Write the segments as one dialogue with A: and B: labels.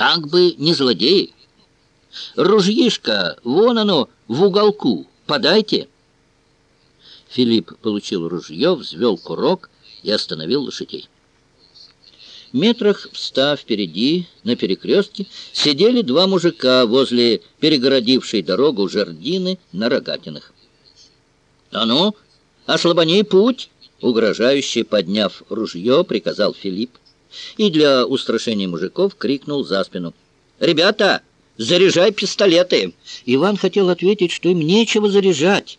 A: как бы не злодеи. Ружьишко, вон оно, в уголку, подайте. Филипп получил ружье, взвел курок и остановил лошадей. Метрах встав впереди, на перекрестке, сидели два мужика возле перегородившей дорогу жердины на рогатинах. — А ну, ослабани путь! — угрожающе подняв ружье, приказал Филипп. И для устрашения мужиков крикнул за спину. — Ребята, заряжай пистолеты! Иван хотел ответить, что им нечего заряжать.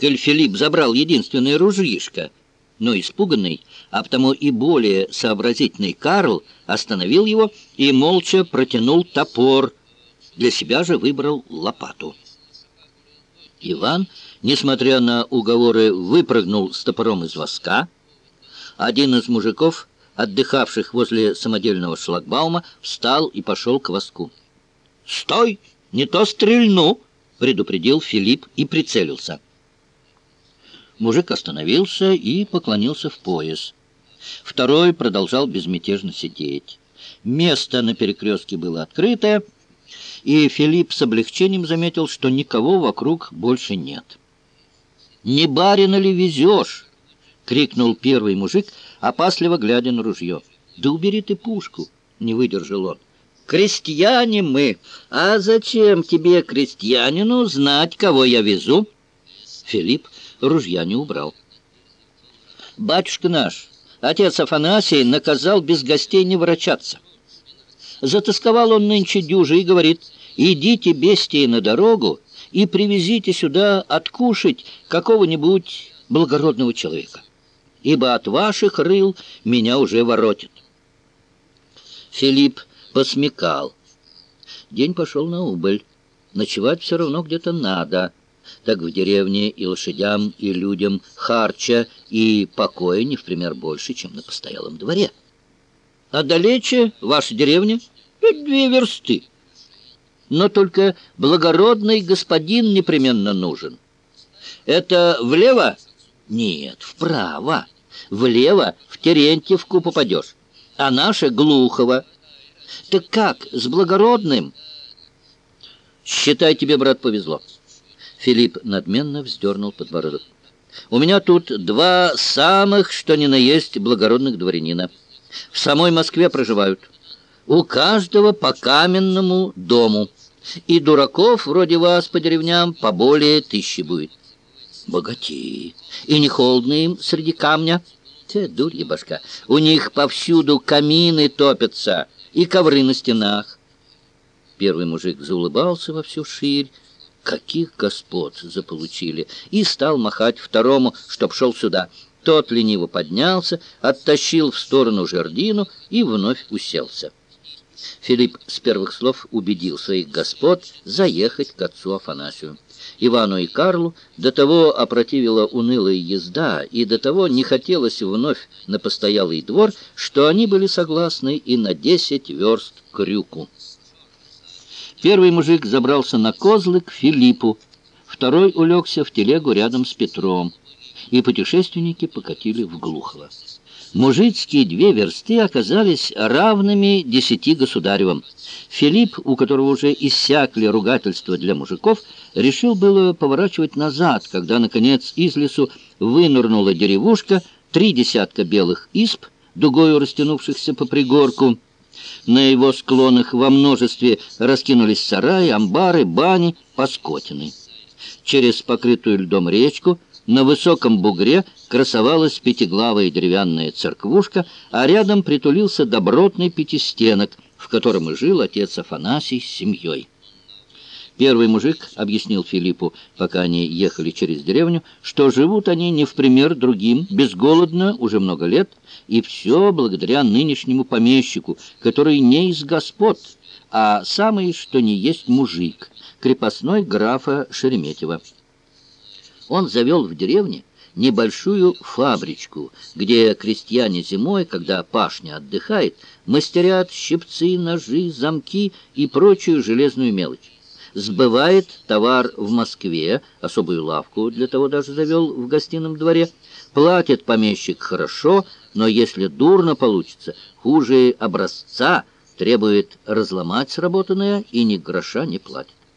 A: Коль Филипп забрал единственное ружьишко — но испуганный, а потому и более сообразительный Карл остановил его и молча протянул топор. Для себя же выбрал лопату. Иван, несмотря на уговоры, выпрыгнул с топором из воска. Один из мужиков, отдыхавших возле самодельного шлагбаума, встал и пошел к воску. «Стой! Не то стрельну!» — предупредил Филипп и прицелился. Мужик остановился и поклонился в пояс. Второй продолжал безмятежно сидеть. Место на перекрестке было открытое, и Филипп с облегчением заметил, что никого вокруг больше нет. «Не барина ли везешь?» — крикнул первый мужик, опасливо глядя на ружье. «Да убери ты пушку!» — не выдержал он. «Крестьяне мы! А зачем тебе, крестьянину, знать, кого я везу?» Филипп ружья не убрал. «Батюшка наш, отец Афанасий, наказал без гостей не ворочаться. Затасковал он нынче дюжи и говорит, идите бестии на дорогу и привезите сюда откушать какого-нибудь благородного человека, ибо от ваших рыл меня уже воротит». Филипп посмекал. День пошел на убыль. Ночевать все равно где-то надо так в деревне и лошадям, и людям харча и покоя не в пример больше, чем на постоялом дворе. А далече ваша деревня две версты. Но только благородный господин непременно нужен. Это влево? Нет, вправо. Влево в Терентьевку попадешь, а наше Глухово. Так как, с благородным? Считай, тебе, брат, повезло. Филипп надменно вздернул подбородок. «У меня тут два самых, что ни на есть, благородных дворянина. В самой Москве проживают. У каждого по каменному дому. И дураков вроде вас по деревням поболее тысячи будет. Богатеи. И не холодно им среди камня. Те, дурья башка, у них повсюду камины топятся и ковры на стенах. Первый мужик заулыбался во всю ширь, каких господ заполучили, и стал махать второму, чтоб шел сюда. Тот лениво поднялся, оттащил в сторону жердину и вновь уселся. Филипп с первых слов убедил своих господ заехать к отцу Афанасию. Ивану и Карлу до того опротивила унылая езда, и до того не хотелось вновь на постоялый двор, что они были согласны и на десять верст крюку. Первый мужик забрался на козлы к Филиппу, второй улегся в телегу рядом с Петром, и путешественники покатили в Глухово. Мужицкие две версты оказались равными десяти государевым. Филипп, у которого уже иссякли ругательства для мужиков, решил было поворачивать назад, когда, наконец, из лесу вынырнула деревушка, три десятка белых исп, дугою растянувшихся по пригорку, на его склонах во множестве раскинулись сараи, амбары, бани, паскотины. Через покрытую льдом речку на высоком бугре красовалась пятиглавая деревянная церквушка, а рядом притулился добротный пятистенок, в котором и жил отец Афанасий с семьей. Первый мужик объяснил Филиппу, пока они ехали через деревню, что живут они не в пример другим, безголодно уже много лет, и все благодаря нынешнему помещику, который не из господ, а самый, что не есть мужик, крепостной графа Шереметьева. Он завел в деревне небольшую фабричку, где крестьяне зимой, когда пашня отдыхает, мастерят щипцы, ножи, замки и прочую железную мелочь сбывает товар в Москве, особую лавку для того даже завел в гостином дворе, платит помещик хорошо, но если дурно получится, хуже образца, требует разломать сработанное и ни гроша не платит.